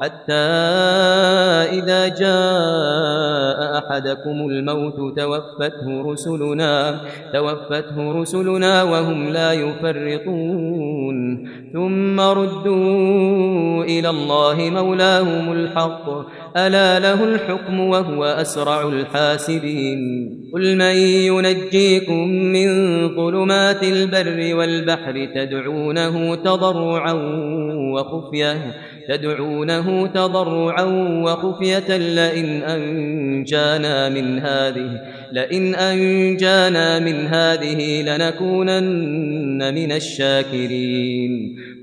حتى إذا جاء أحدكم الموت توفته رسلنا توفته رسلنا وهم لا يفرطون. ثم ردوا إلى الله مولاهم الحق. ألا له الحكم وهو أسرع الحاسبين. قل من ينجيكم من ظلمات البر والبحر تدعونه تضرعا وخفية تدعونه تضرعا وخفية لئن أنجانا من هذه لئن أنجانا من هذه لنكونن من الشاكرين.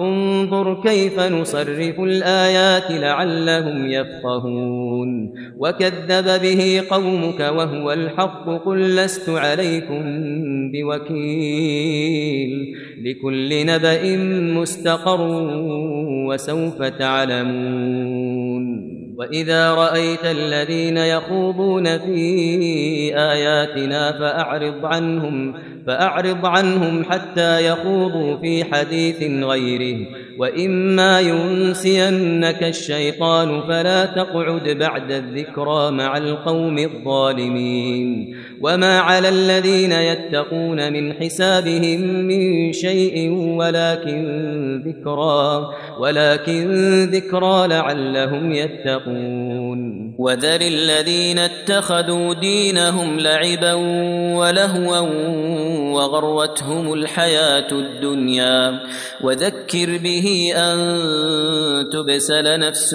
انظر كيف نصرف الآيات لعلهم يفقهون. وكذب به قومك وهو الحق قل لست عليكم بوكيل. لكل نبأ مستقر وسوف تعلمون. وإذا رأيت الذين يخوضون في آياتنا فأعرض عنهم فأعرض فأعرض عنهم حتى يخوضوا في حديث غيره. وإما ينسينك الشيطان فلا تقعد بعد الذكرى مع القوم الظالمين وما على الذين يتقون من حسابهم من شيء ولكن ذكرى ولكن ذكرى لعلهم يتقون وذر الذين اتخذوا دينهم لعبا ولهوا وغروتهم الحياة الدنيا وذكر به أن تبسل نفس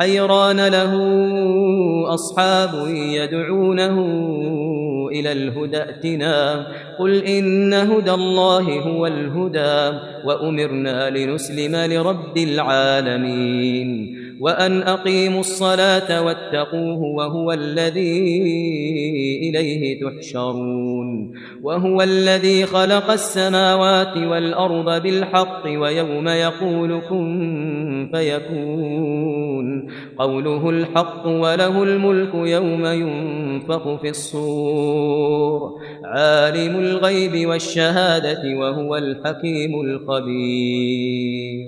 حيران له أصحاب يدعونه إلى الهدى اتنا قل إن هدى الله هو الهدى وأمرنا لنسلم لرب العالمين. وأن أقيموا الصلاة واتقوه وهو الذي إليه تحشرون. وهو الذي خلق السماوات والأرض بالحق ويوم يقول كن فيكون. قوله الحق وله الملك يوم ينفق في الصور. عالم الغيب والشهادة وهو الحكيم الخبير.